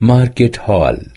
Market Hall.